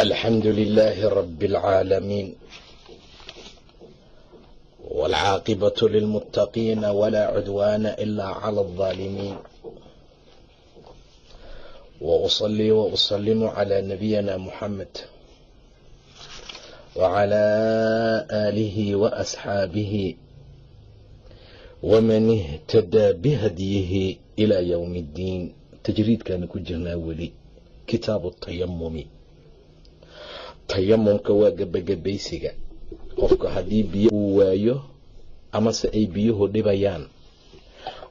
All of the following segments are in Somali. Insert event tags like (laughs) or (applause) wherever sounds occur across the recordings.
الحمد لله رب العالمين والعاقبة للمتقين ولا عدوان إلا على الظالمين وأصلي وأسلم على نبينا محمد وعلى آله وأصحابه ومن اهتدى بهديه إلى يوم الدين tajriidkaana ku jirnaa weli kitaabu tayamumi tayamumka waa gebagabaysiga qofka haddii biyo uu waayo amase ay biyuhu dhibayaan.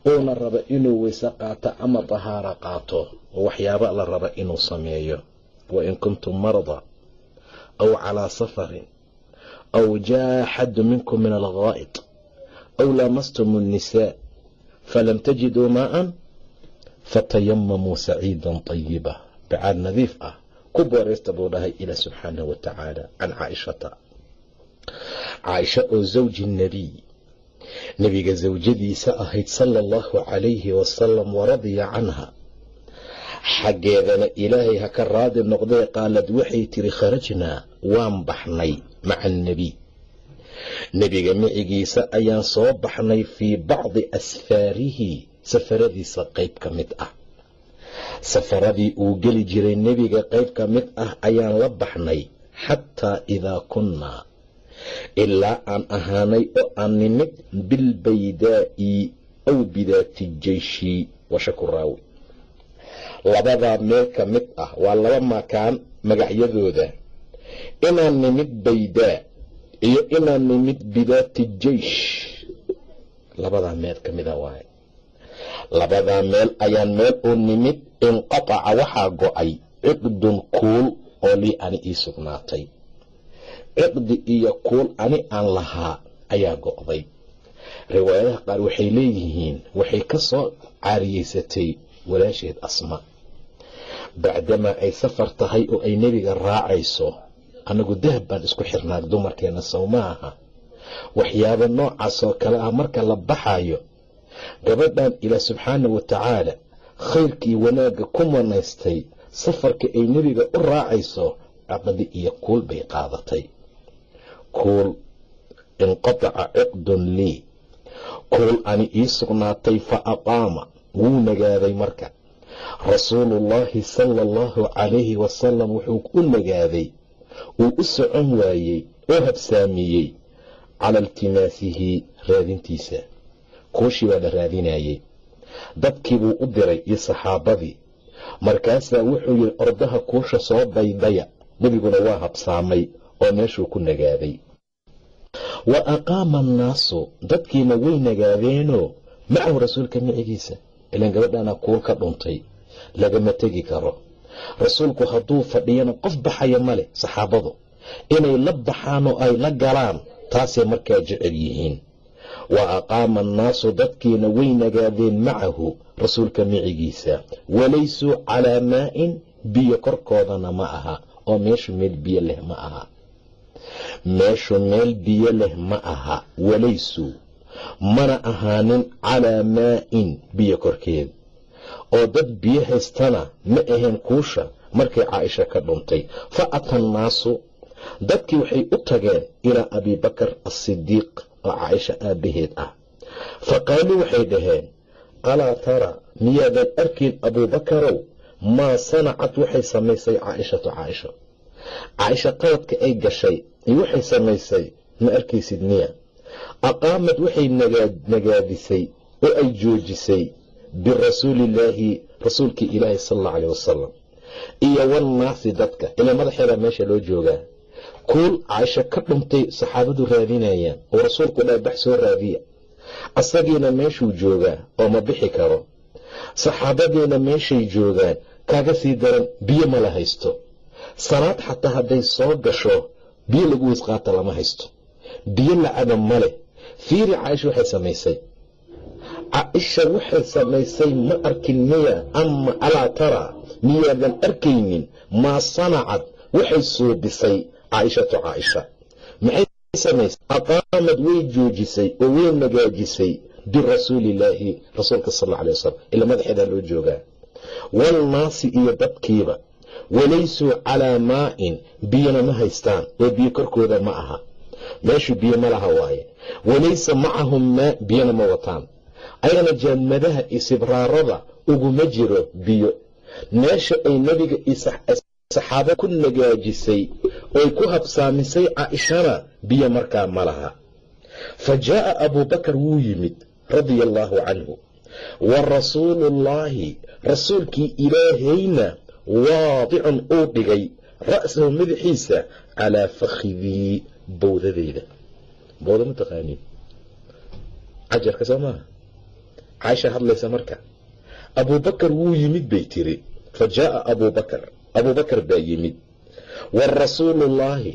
Uuna rabo inuu weyse qaato ama dahaaro qaato oo waxyaaba la raba inuu sameeyo. Wa in kuntum marada aw calaa safarin aw jaa axadu minkum min alghaa'id aw laamastum annisaa falam tajiduu maa'an fatayamamuu saciidan tayiba bacaad nadiif ah ku booreysta buu dhahay ilaah subxaanahu wa tacaala can caaishata. Caaisha oo zawji nebiy nebiga zawjadiisa ahayd sala allahu calayhi wasalam waradiya canha. Xaggeedana ilaahay ha ka raadi noqdee qaalad waxay tiri kharajnaa waan baxnay maca annebiy nebiga micigiisa ayaan soo baxnay fii bacdi asfaarihi safaradiisa qayb ka mid ah safaradii uu geli jiray nebiga qayb ka mid ah ayaan la baxnay xataa idaa kunnaa ilaa aan ahaanay oo aan nimid bilbaydaa'i aw bidaati jeyshi washaku raawi labadaa meel ka mid ah waa laba makaan magacyadooda. Inaan nimid baydaa iyo inaan nimid bidaati jeysh labadaa meel ka mida waaye labadaa meel ayaan meel u nimid inqataca waxaa go'ay ciqdun kuul oo lii ani ii sugnaatay. Ciqdi iyo kuul ani aan lahaa ayaa go'day. Riwaayadaha qaar waxay leeyihiin waxay ka soo caariyeysatay walaasheed asma. Bacdamaa ay safar tahay oo ay nebiga raacayso annagu dahab baan isku xirnaa dumarkeenna sow ma aha. Waxyaabo noocaas oo kale ah marka la baxayo gabadhan ilaah subxaana wa tacaala khayrkii wanaagga ku manaystay safarka ay nebiga u raacayso caqdi iyo kuul bay qaadatay. Kuul inqataca ciqdun lii. Kuul ani ii sugnaatay fa aqaama wuu nagaaday marka. Rasuuluullaahi sala allahu calayhi wasalam wuxuu u nagaaday uu u socon waayey oo habsaamiyey cala iltimaasihi raadintiisa kuushii baa la raadinayey dadkii buu u diray iyo saxaabadii. Markaasaa wuxuu yidhi ordaha kuusha soo daydaya nebiguna waa habsaamay oo meeshuu ku nagaaday. Wa aqaama annaasu dadkiina way nagaadeenoo macahu rasuulka micigiisa. Ilaan gabadhaana kuul ka dhuntay. Lagama tegi karo. Rasuulku hadduu fadhiyana qof baxaya ma leh saxaabadu inay la baxaan oo ay la galaan taasay markaa jecel yihiin wa aqaama annaasu dadkiina way nagaadeen macahu rasuulka micigiisa. Walaysuu calaa maa'in biyo korkoodana ma aha oo meeshu meel biyo leh ma aha. Meeshu meel biyo leh ma aha walaysuu mana ahaanin calaa maa'in biyo korkeed. Oo dad biyo haystana ma ahayn kuusha markay caaisha ka dhuntay. Fa ata annaasu dadkii waxay u tageen ilaa abiibakar asidiiq oo caaisha aabbaheed ah. Fa qaaluu waxay dhaheen alaa tara miyaadan arkayn abuubakarow maa sanacad waxay samaysay caaishatu caaisha. Caaisha qaladka ay gashay iyo waxay samaysay ma arkaysid miya? Aqaamad waxay nagaadisay oo ay joojisay birasuulillaahi rasuulkii ilaahi sal allau caleh wasalam iyo wannaasi dadka. Ilaa madaxeedaa meesha loo joogaa kuul caaisha ka dhuntay saxaabadu raadinayaan oo rasuulku dhaa bax soo raadiya. Asagiina meeshuu joogaa oo ma bixi karo. Saxaabadiina meeshay joogaan kaaga sii daran biyo mala haysto. Salaad xataa hadday soo gasho biyo lagu weys qaata lama haysto. Biyo lacaba male fiiri caaisha waxay samaysay. Caaisha waxay samaysay ma arkin miya ama alaa taraa miyaadan arkaynin maa sanacad. Waxay suubisay caaishatu caaisha maxay samaysay aqaamad way joojisay oo way nagaajisay birasuulillaahi rasuulka sal alla alay wasalam ila madaxeedaa loo joogaa walnaasi iyo dadkiiba walaysuu calaa maa'in biyona ma haystaan oo biyo korkooda ma aha. Meeshu biyo ma laha waaye. Walaysa macahum maa biyona ma wataan. Ayagana jaamadaha iyo sibraarada uguma jiro biyo. Meesha ay nebiga iyo ku nagaajisay oy ku habsaamisay caaishana biyo markaa ma laha. Fa jaa'a abuubakar wuu yimid radia allaahu canhu. Wa rasuuluullaahi rasuulkii ilaahayna waadicun uu dhigay ra'sahu madaxiisa calaa fakhidii bowdadeyda. Bowda ma taqaaniin. Cajarka soo caaisha hadlaysa marka. Abuubakar wuu yimid bay tiri. Fa jaa'a abuubakar abuubakar baa yimid wa rasuuluullaahi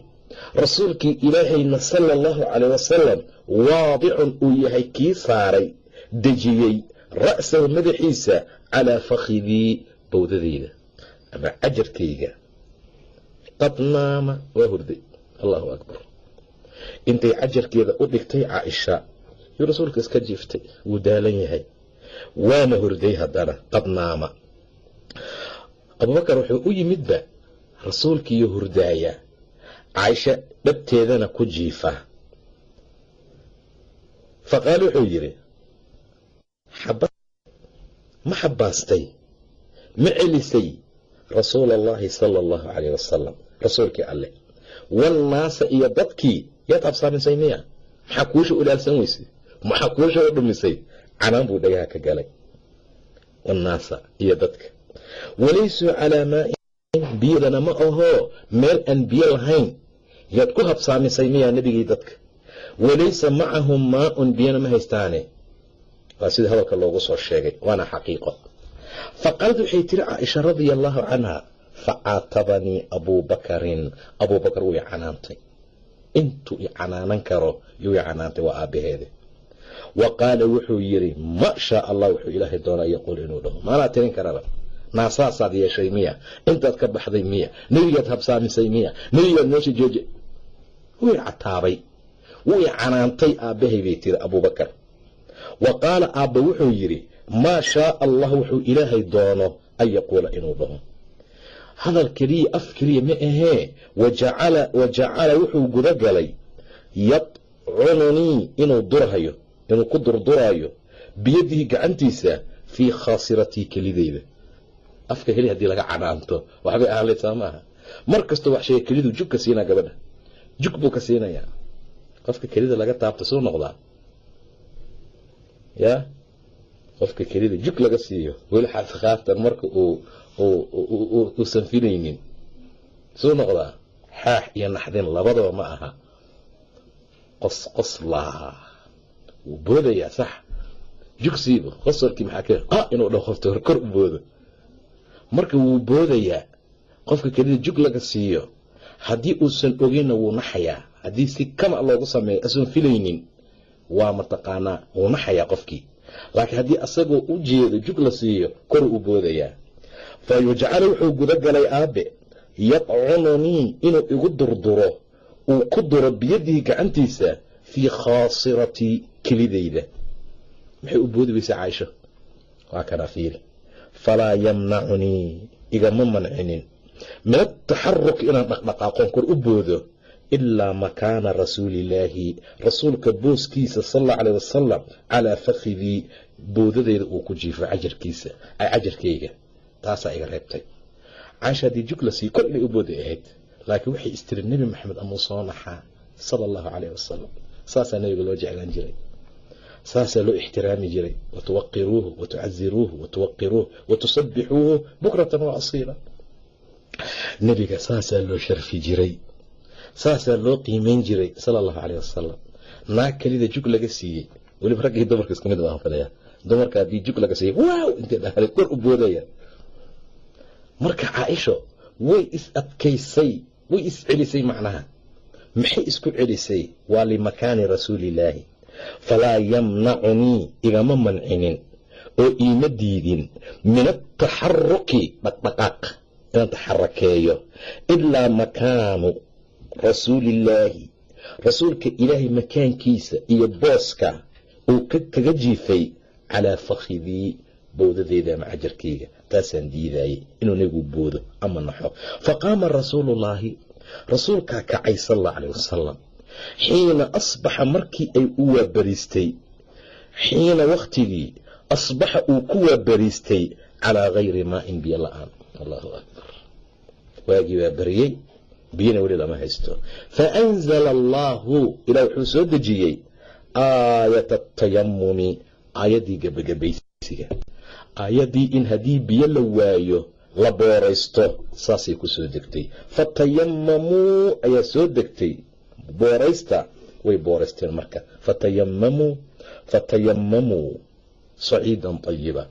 rasuulkii ilaahayna sala allahu calayh wasalam waadicun uu yahay kii saaray dejiyey ra'sahu madaxiisa calaa fakhidii bowdadeyda ama cajarkayga qad naama waa hurday. Allahu akbar. Intay cajarkeeda u dhigtay caaisha yuu rasuulka iska jiiftay wuu daalan yahay. Waana hurday haddana qad naama. Abubakar wuxuu u yimidba rasuulkiiyo hurdaaya. Caaisha dhabteedana ku jiifa. Faqaal wuxuu yidhi ma xabaastay ma celisay rasuula allahi sala allahu calayh wasalam rasuulkii alleh walnaasa iyo dadkii yaad habsaamisay miya? Maxaa kuusha ulaalsan weysay? Maxaa kuusha u dhumisay? Canaan buu dhagaha ka galay. Wannaasa iyo dadka. Walaysuu calaa maa'in biyadana ma ahoo meel aan biyo lahayn. Yaad ku habsaamisay miyaa nebigii dadka. Walaysa macahum maa-un biyana ma haystaane. Waa sida hadalka loogu soo sheegay waana xaqiiqo. Faqaalad waxay tiri caaisha radia allaahu canha facaatabanii abuubakarin abuubakar wuu i canaantay. Intuu i canaanan karo yuu i waa aabbaheede wa qaala wuxuu yidhi ma shaa allah wuxuu ilaahay doonaa yaquul inuu dhaho. Maanaa tirin karaba naasaasaad yeeshay miya. Intaad ka baxday miya. Nebigaad habsaamisay miya. Nebigaad meesha jooje. Wuu cataabay. Wuu canaantay aabbahay bay tiri abuubakar. Wa qaala aabba wuxuu yidhi maa shaa allah wuxuu ilaahay doono an yaquula inuu dhaho hadal keliya af keliya ma ahee. Wajacala wuxuu guda galay yadcununii inuu durhayo inuu ku durduraayo biyadihi gacantiisa fii khaasiratii kelideyda afka heli haddii laga canaanto. Waxbay ahaanlaysaa maaha. Mar kastoo wax sheega kelidu jug ka siinaa gabadha. Jug buu ka siinayaa. Qofka kelida laga taabta suu noqdaa. Ya? Qofka kelida jug laga siiyo. Weli xaasakhaatan marka uu filaynin suu noqdaa. Xaax iyo naxdin labadaba ma aha. Qos qoslaa wuu boodayaa sax. Jugsiiba qosolkii maxaa ka inuu dhaho qofta u boodo marka wuu boodayaa qofka kelida jug laga siiyo haddii uusan ogeynna wuu naxayaa. Haddii si kama loogu sameeyo asoon filaynin waa mataqaanaa wuu naxayaa qofkii. Laakiin haddii asagoo u jeedo jug la siiyo kor u boodayaa. Fa yujcala wuxuu guda galay aabe yadcununii inuu igu durduro uu ku duro biyadihi gacantiisa fii khaasiratii kelidayda. Maxay u boodi weysa caaisho waa kana fiiri falaa yamnacunii igama mancinin min ataxaruki inaan dhaqdhaqaaqoon kor u boodo ilaa makaana rasuulillaahi rasuulka booskiisa sal alla caleh wasalam calaa fakhidii boodadeyda uu ku jiifo cajarkiisa cajarkayga taasaa iga reebtay caasha haddii jug la sii kor inay u booday ahayd laakiin waxay istiri nebi maxamed amuu soo naxaa sala allahu caleyh wasalam saasaa nebiga loo jeclaan jiray saasaa loo ixtiraami jiray. Watuwaqiruuhu watucaziruuhu watuwaqiruuh watusabixuuhu bukratan wa nebiga saasaa loo sharfi jiray saasaa loo qiimeyn jiray sala allahu caleyh wasalam naag kelida jug laga siiyey. Weliba raggii dumarka isku baan filaya dumarka haddii jug laga siiyey waaw intay dhahday kor u boodaya. Marka caaisho way is adkaysay way is celisay macnaha. Maxay isku celisay? Waa limakaani rasuulillaahi falaa yamnacunii igama mancinin oo iima diidin min ataxaruki dhaqdhaqaaq inaan taxarakeeyo ilaa makaanu rasuulillaahi rasuulka ilaahay makaankiisa iyo booska uu kaga jiifay calaa fakhidii bowdadeeda ama cajarkayga taasaan diidayay inuu nebigu boodo ama naxo faqaama rasuulullaahi rasuulkaa kacay sal alla calayh wasalam xiina asbaxa markii ay u waabariistay. Xiina wakhtigii asbaxa uu ku waabariistay calaa gayri maa'in biyo la'aan. Allahu akbar. Waagii waa bariyey biyana weli lama haysto. Faanzala allaahu ilah wuxuu soo dejiyey aayata atayamumi aayaddii gebagabaysiga aayaddii in haddii biyo la waayo la booraysto saasay ku soo degtay. Fatayamamuu ayaa soo degtay booraysta way booraysteen marka. Fatayamamuu fatayamamuu saciidan طayiba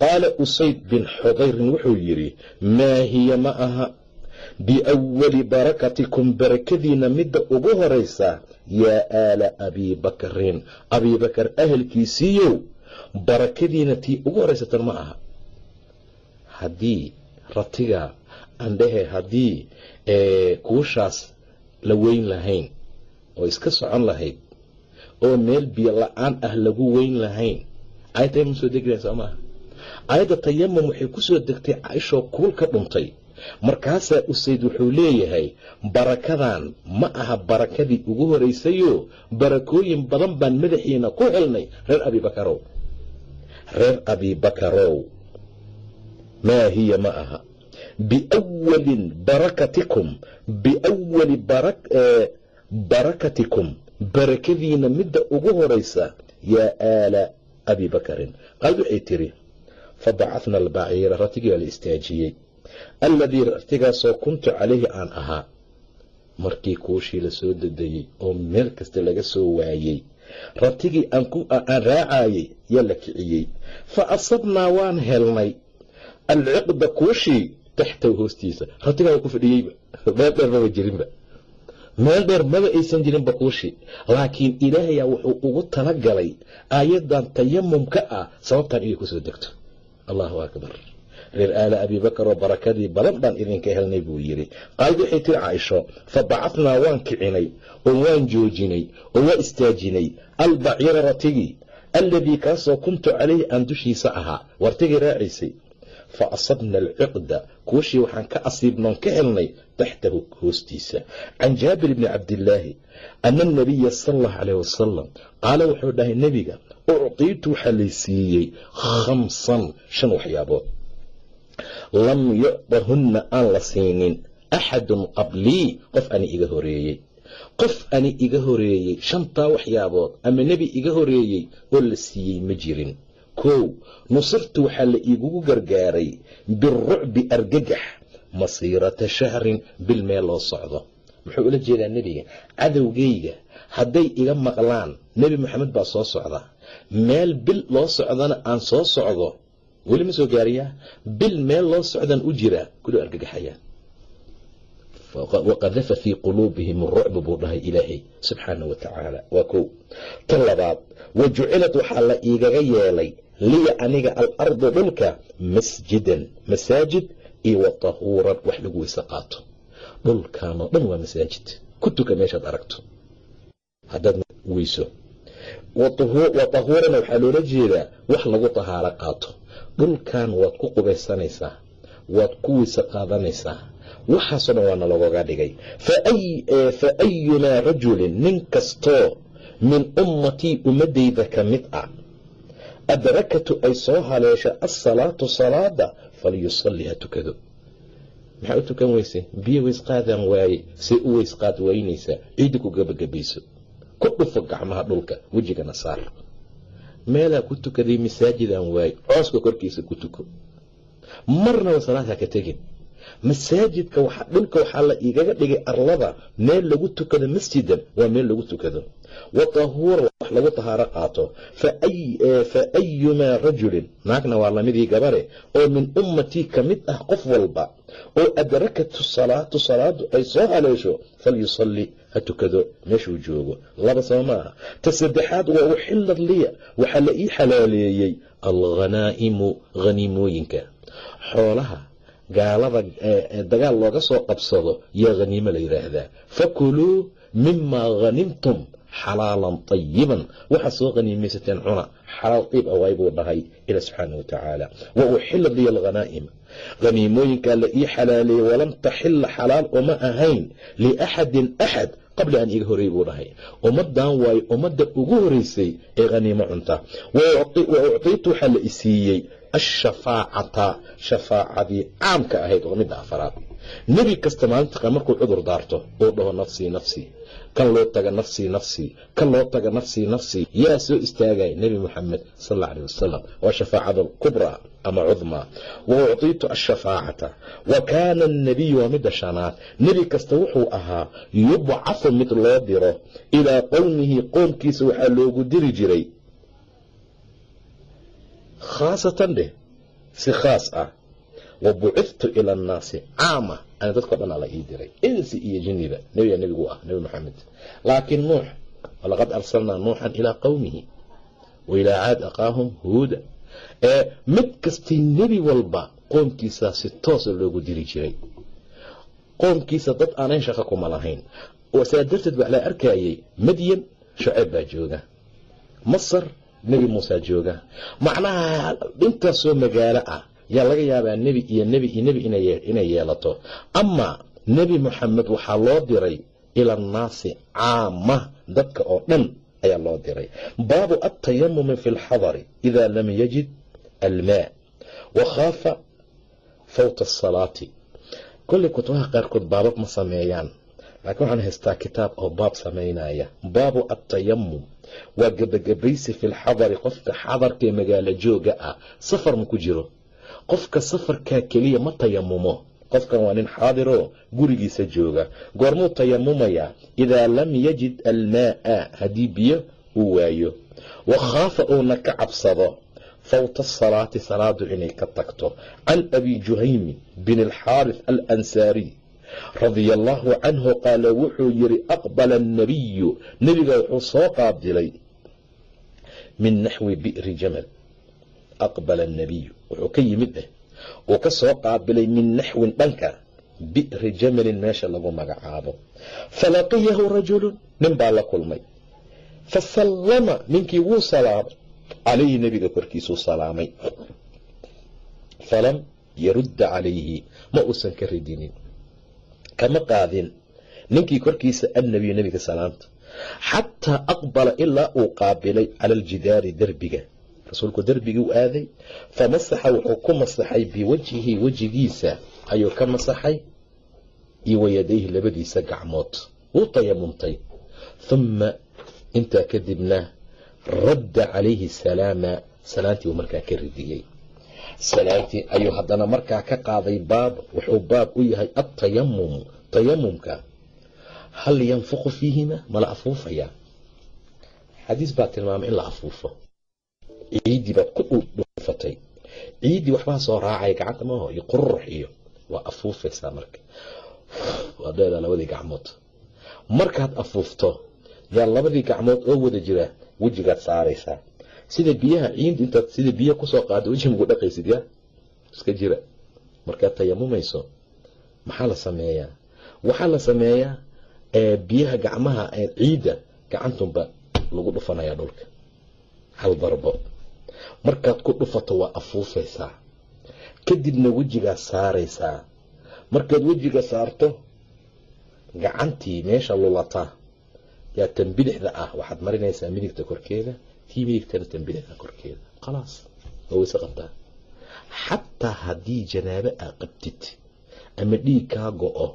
qaala usayd bin xudayrin wuxuu yidhi maa hiya ma aha? Biawali barakatikum barakadiina midda ugu horaysa yaa aala abii bakrin. Abii bakar ahalkiisiiyow barakadiina tii ugu horaysatan ma aha. Haddii ratiga andhehe haddii kuushaas la weyn lahayn oo iska socon lahayd oo meel biyo la'aan ah lagu weyn lahayn. Ayadda ma soo degi lahayn soo maaha aayadda tayamum waxay ku soo degtay caaishoo kuul ka dhuntay. Markaasaa usayd wuxuu leeyahay barakadan ma aha barakadii ugu horaysayoo barakooyin badan baan madaxiina ku helnay. Reer abibakarow reer abibakarow maa hiya ma aha. Biwalin barakatikum biawali barakatikum barakadiina midda ugu horaysa yaa aala abi bakarin. Qaad waxay tiri fabacahna albaciira ratigii baa la istaajiyey. Alladii ratigaasoo kuntu calayhi aan ahaa. Markii kuushii la soo dadayey oo meel kasta laga soo waayey ratigii aan raacayey yaa la kiciyey. Fa asabnaa waan helnay. Alciqda kuushii taxtaw hoostiisa ratigaa ku fadhiyeyba meel (laughs) dheer maba jirinba meel dheer maba aysan jirinba kuushii laakiin ilaahayaa wuxuu ugu talagalay aayaddan tayamumka ah sababtan inay ku soo degto. Allahu akbar. Reer aala abibakar oo barakadii badan baan idinka helnay buu yidhi. Qaalid waxay tiri caaisho fa bacadnaa waan kicinay oo waan joojinay oo waan istaajinay. Albaciira ratigii alladii kaasoo kuntu calayhi aan dushiisa ahaa. Wartigii raacaysay fa asabna alciqda kuushii waxaan ka asiibnoon ka helnay taxtahu hoostiisa can jaabir bni cabdillaahi ana anabiya sala allahu calayh wasalam qaala wuxuu dhahay nebiga uctiitu waxaa lay siiyey khamsan shan waxyaabood lam yucdahunna aan la siinin axadun qablii qof ani iga horeeyey qof ani iga horeeyey shantaa waxyaabood ama nebi iga horeeyey oo la siiyey ma jirin kow nusirtu waxaa la iigugu gargaaray birucbi argagax masiirata shahrin bil meel loo socdo. Muxuu ula jeedaa nebiga cadowgayga hadday iga maqlaan nebi maxamed baa soo socda. Meel bil loo socdana aan soo socdo weli ma soo gaariyaa bil meel loo socdaan u jiraa kuluu argagaxayaan waqadafa fii quluubihim arucba buu dhahay ilaahay subxaana wa waa kow. Tan labaad wa jucilat waxaa la iigaga yeelay liya aniga alardu dhulka masjidan masaajid iyo wa tahuuran wax lagu weyse qaato. Dhulkaanoo dhan waa masaajid. Ku tuka meeshaad aragto. Haddaad weyso. Wa tahuurana waxaa loola jeedaa wax lagu tahaaro qaato. Dhulkan waad ku qubaysanaysaa waad ku weyse qaadanaysaa. Waxaasoo dhan waana lagoga dhigay. Fa ayunaa rajulin nin kastoo min ummatii ummadayda ka mid ah adrakatu ay soo haleesha asalaatu salaada falyusalli ha tukado maxaa u tukan weyse biyo weysqaadaan waaye say u weysqaad waynaysaa ciiddi ku gabagabayso ku dhufo gacmaha dhulka wejigana saar meelaa ku tukaday masaajidaan waaye cooska korkiisa ku tuko marnaba salaad ka tegin masaajidka dhulka waxaa la igaga dhigay arlada meel lagu tukado masjidan waa meel lagu tukado wax lagu tahaaro qaato. Fa ayumaa rajulin naagna waa lamidii gabare oo min ummatii ka mid ah qof walba oo adrakatu salaatu salaadu ay soo haleesho falyusalli ha tukado meeshuu joogo. Laba soo maaha ta saddexaad waa uxilad liya waxaa la ii xalaaleeyey alghanaa'imu haniimooyinka xoolaha gaalada dagaal looga soo qabsado yaa haniimo la yidhaahdaa fakuluu mimaa hanimtum xalaalan tayiban waxaad soo haniimaysateen cuna xalaal iib awaay buu dhahay ila subxaana wa tacaala wa uxilad liya alghanaa'ima haniimooyinkaa la ii xalaaleeyey walam taxila xalaal uma ahayn liaxadin axad qabla an iga horey buu dhahay ummadan waayo ummadda ugu horeysay ee haniimo cunta wa uctiitu waxaa la isiiyey ashafaacata shafaacadii caamka ahayd oo midda afaraad nebi kasta maalinta markuu cudur daarto uu dhaho nafsii nafsii kan loo taga nafsii nafsii kan loo taga nafsii nafsii yaa soo istaagaya nebi moxamed sal alla aleh wasalam waa shafaacada kubraa ama cudmaa wa uctiitu ashafaacata wa kaana annabiyu waa midda shanaad. Nebi kasta wuxuu ahaa yubcafu mid loo diro ilaa qowmihi qoomkiisa waxaa loogu diri jiray. Khaasatan dheh si khaas ah wa buciftu ila annaasi caama ana dadkao dhan ala ii diray insi iyo jiniba nebiga nebigu ah nebi maxamed laakiin nuux walaqad arsalnaa nuuxan ilaa qowmihi wa caad aqaahum huuda ee mid kastay nebi walba qoomkiisaa si toosa loogu diri jiray qoomkiisa dad aanayn shaqo kuma lahayn saa darteed baa la arkayay madyan shuceyb baa jooga masar nebi muusa jooga macnaha intaasoo magaalo ah yaa laga yaabaa nebi iyo nebi iyo nebi inay yeelato. Amaa nebi moxamed waxaa loo diray ila annaasi caama dadka oo dhan ayaa loo diray. Baabu altayamumi fi lxadari ida lam yajid almaa wa fawta asalaati kollay kutubaha qaarkood baabab ma sameeyaan laakiin waxaan haystaa kitaab oo baab samaynaya. Baabu altayamum waa gebagabaysi fi lxadari qofka xadarkaee magaalo jooga ah safar ma ku jiro qofka safarkaa keliya ma tayamumo qofkan waa nin xaadiroo gurigiisa jooga. Goormuu tayamumayaa idaa lam yajid almaaa haddii biyo uu waayo. Wa khaafa uuna ka cabsado fawta asalaati salaadu inay ka tagto. Can abi juhaymi bin alxaaris alansaariy radia allaahu canhu qaala wuxuu yidhi aqbala annabiyu nebiga wuxuu soo qaabilay min naxwi bi'ri jamal aqbala annabiyu wuxuu ka yimid eh uu ka soo qaabilay min naxwin dhanka bi'ri jamalin meesha lagu magacaabo. Falaqiyahu rajulun nin baa la kulmay. Fasallama ninkii wuu salaamay. Calayhi nebiga korkiisuu salaamay. Falam yarudda calayhi ma uusan ka ridinin. Kama qaadin ninkii korkiisa annabiyu nebiga salaamta. Xataa aqbala ilaa uu qaabilay cala aljidaari derbiga rasuulku derbigii u aaday famasaxa wuxuu ku masaxay biwajhihi wejigiisa ayuu ka masaxay iyo wayadayhi labadiisa gacmood. Wuu tayamumtay humma intaa kadibna radda calayhi salaama salaantii uu markaa ka ridiyey. Salaantii ayuu haddana markaa ka qaaday baab wuxuu baab u yahay altayamum tayamumka hal yanfuqu fiihima mala afuufayaa xadiis baa tilmaamay in la afuufo ciiddii baad ku dhuufatay. Ciiddii waxbaa soo raacaya gacanta maaho iyo qururux iyo. Waa afuufaysaa marka. (sighs) Waa dheedaa labadii gacmood. Markaad afuufto yaa labadii gacmood oo wada jira wejigaad saaraysaa. Sida biyaha ciid intaad sida biya ku soo qaada weji magu dhaqaysid ya iska jira. Markaad tayamumayso maxaa la sameeyaa? Waxaa la sameeyaa biyaha gacmaha ciidda gacantunba lagu dhufanayaa dhulka. Hal darbo markaad ku dhufato waa afuufaysaa. Kadibna wejigaa saaraysaa. Markaad wejiga saarto gacantii meesha lulataa. Yaa tan bidixda ah waxaad marinaysaa midigta korkeeda tii midigtana tan bidixda korkeeda. Khalaas waa weyse qabtaa. Xataa haddii janaabo aa qabtid ama dhiig kaa go-o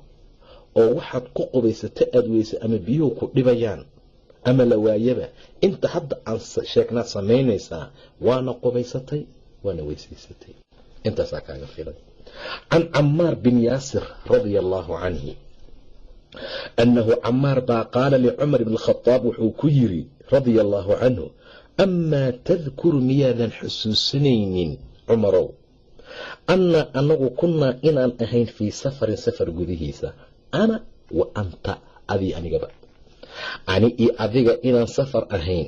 oo waxaad ku qubaysato aada weyse ama biyuhu ku dhibayaan ama la waayaba. Inta hadda aan sheegnaad samaynaysaa waana qubaysatay waana weysaysatay intaasaa kaaga filan. Can camaar bin yaasir radia allaahu canhi annahu camaar baa qaala licumar bn khadaab wuxuu ku yiri radia allaahu canhu amaa tadkuru miyaadan xusuusanaynin cumarow? Annaa anagu kunnaa inaan ahayn fii safarin safar gudihiisa. Ana wa anta adii anigaba ani iyo adiga inaan safar ahayn.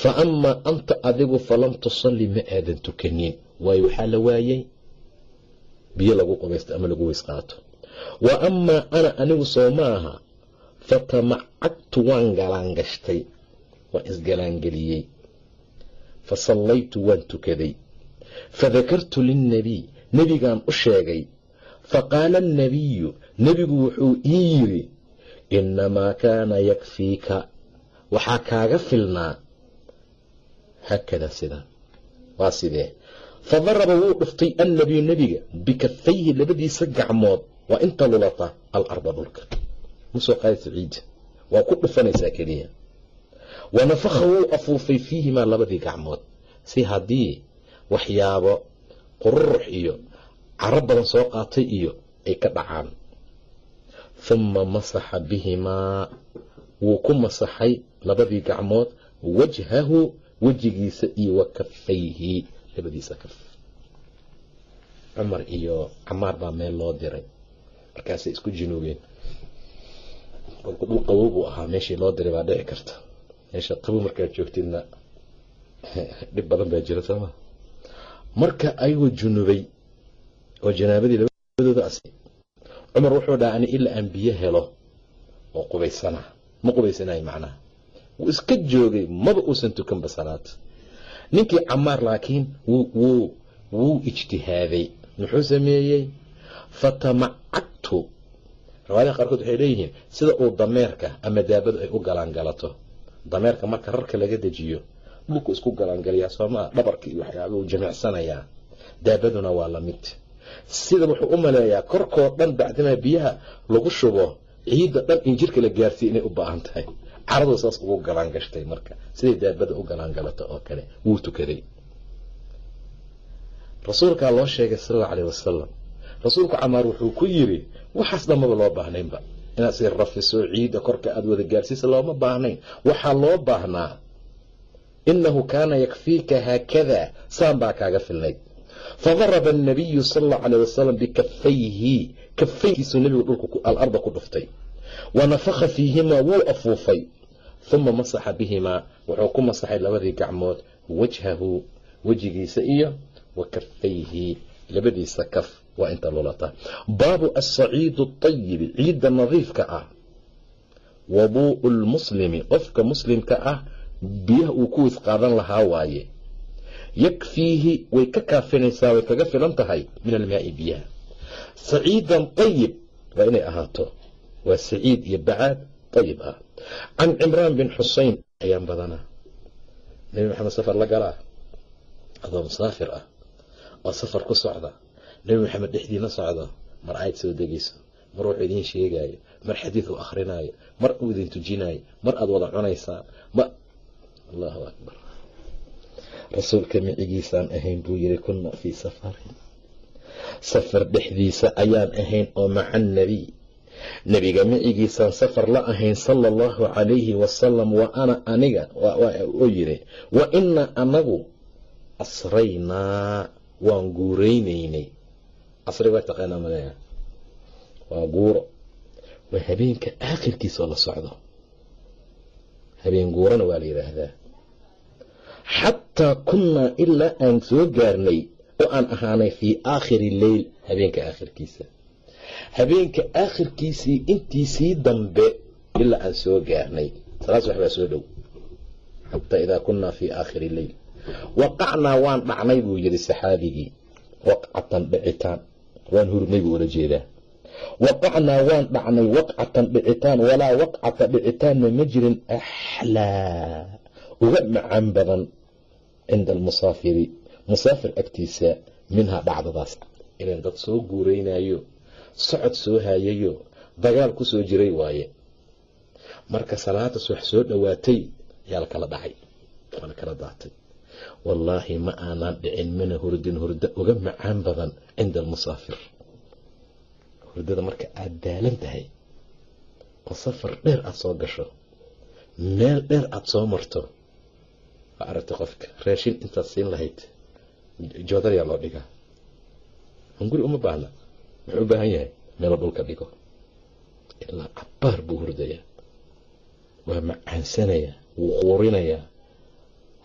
Fa amaa anta adigu falam tusalli ma aadan tukanin waayo waxaa la waayay? Biyo lagu qubaysto ama lagu weys qaato wa amaa ana anigu soo ma aha? Fatamacagtu waan galaangashtay waan isgalaangeliyey fa sallaytu waan tukaday. Fadakartu lilnabiy nebigaan u sheegay. Faqaala alnabiyu nebigu wuxuu ii yidhi innamaa kaana yakfiika waxaa kaaga filnaa haakada sidan waa sidee fadaraba wuu dhuftay annabiyu nebiga bikafayhi labadiisa gacmood waa inta lulata alarda dhulka musoo qaadaysa ciidda waa ku dhufanaysaa keliya wanafakha wuu afuufay fiihimaa labadii gacmood si haddii waxyaabo qururux iyo caro badan soo qaatay iyo ay ka dhacaan humma masaxa bihimaa wuu ku masaxay labadii gacmood wajhahu wejigiisa iyo wa kafayhi labadiisa kaf. Cumar iyo camaar baa meel loo diray. Markaasay isku jinuubeen dhulku dhul qabow buu ahaa. Meeshii loo diray baa dhici karta. Meesha qabow markaad joogtidna (laughs) dhib badan baa jira sooma marka ayagoo junubay oo janaabadii labadooda cumar wuxuu dhaha ani ilaa aan biyo helo oo qubaysana. Ma qubaysanayo macnaha. Wuu iska joogay maba uusan tukanba salaad. Ninkii camaar laakiin wuu wuu ijtihaaday. Muxuu sameeyey? Fatamacagtu riwaayadaha qaarkood waxay leeyihiin sida uu dameerka ama daabadu ay u galaangalato dameerka marka rarka laga dejiyo dhulku isku galaangaliyaa soomaa dhabarka iyo waxyaaba uu jimicsanayaa. Daabaduna waa la mid sida wuxuu u maleeyaa korkoo dhan bacdimaa biyaha lagu shubo ciidda dhan in jirka la gaarsiiya inay u baahan tahay. Caradu saas ugu galaangashtay marka. Siday daabada u galaangalato oo kale. Wuu tukaday. Rasuulkaa loo sheegay sal allau aleyh wasalam rasuulku camaar wuxuu ku yiri waxaas dhamaba loo baahnaynba. Inaad si rafiso ciidda korka aada wada gaarsiisa looma baahnayn. Waxaa loo baahnaa. Inahu kaana yakfiika haakada. Saan baa kaaga filnayd fadaraba annabiyu sal allau aleyh wasalam bikafayhi kafaykiisuu nebigu dhulku alarda ku dhuftay. wanafakha fiihimaa wuu afuufay uma masaxa bihimaa wuxuu ku masaxay labadii gacmood wajhahu wejigiisa iyo wa kafayhi labadiisa kaf waa inta lulata baabu asaciidu ayibi ciidda nadiifka ah waduu'u lmuslimi qofka muslimka ah biyaha uu ku weys qaadan lahaa waaye yakfiihi way ka kaafinaysaa way kaga filan tahay min almaai biyaha saciidan ayib waa inay ahaato. Waa saciid iyo bacaad ayib ah. Can cimraan bin xusein ayaan badanaa. Nebi maxamed safar la galaa. Adoo musaafir ah. Oo safar ku socda. Nebi maxamed dhexdiina socdo. Mar aayad soo degayso mar wuxuu idiin sheegaayo. Mar xadiid u akrinaayo mar uu idin tujinaayo. Mar aada wada cunaysaan ma allahu akbar rasuulka micigiisaan ahayn buu yiri kunna fii safarin. Safar dhexdiisa ayaan ahayn oo maca annabiy nebiga micigiisaan safar la ahayn sala allahu calayhi wasalam wa ana aniga oo yiri wa ina anagu asraynaa waan guuraynaynay. Asri waa taqaanaa malaya waa guuro waa habeenka aakhirkiisa oo la socdo. Habeen guurana waa la yidhaahdaa xataa kunnaa ilaa aan soo gaarnay oo aan ahaanay fii aakhiri leyl habeenka aakhirkiisa. Habeenka aakhirkiisii intiisii dambe ilaa aan soo gaarnay. Salaas waxbaa soo dhow. Xataa idaa kunnaa fii aakhiri leyl. Waqacnaa waan dhacnay buu yidhi saxaabigii. Waqcatan dhicitaan. Waan hurnay buu ula jeedaa. Waqacnaa waan dhacnay waqcatan dhicitaan. Walaa waqcata dhicitaanna ma jirin. Axlaa. Uga macaan badan cinda almusaafiri musaafir agtiisa minhaa dhacdadaas ilan dad soo guuraynayo socod soo hayayo dagaal ku soo jiray waaye marka salaadas wax soo dhowaatay yaa la kala dhacay waa la kala daatay wallaahi ma aanaan dhicin mana hurdin hurdo uga macaan badan cinda almusaafir hurdada marka aada daalan tahay oo safar dheer aada soo gasho meel dheer aada soo marto waa aragtay qofka raashin intaad siin lahayd joodariyaa loo dhigaa. Hunguri uma baahna. Muxuu u baahan yahay? Meelo dhulka dhigo. Ilaa cabaar buu hurdayaa. Waa macaansanayaa wuu quurinayaa.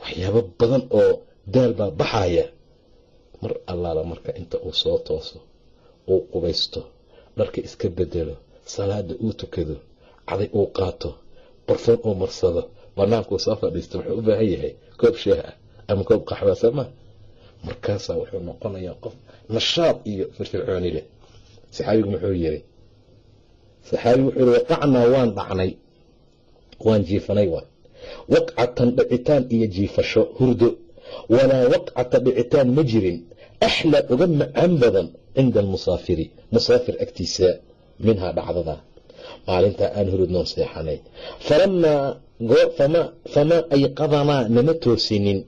Waxyaabo badan oo daal baa baxaya. Mar allaala marka inta uu soo tooso uu qubaysto dharka iska bedelo salaada uu tukado caday uu qaato barfoon uu marsado bannaankuu soo fadhiisto wuxuu u baahan yahay koob sheeh ah ama koob qaxwaa sama markaasaa wuxuu noqonayaa qof nashaad iyo firfircooni leh. Saxaabigu muxuu yiri saxaabigu wuxuu yiri waqacnaa waan dhacnay waan jiifanay waan. Waqcatan dhicitaan iyo jiifasho hurdo. Walaa waqcata dhicitaan ma jirin. Axlaa uga macaan badan cinda almusaafiri. Musaafir agtiisa minhaa dhacdada. Maalintaa aan hurudnoon seexanay famaa ayqadanaa nama toosinin.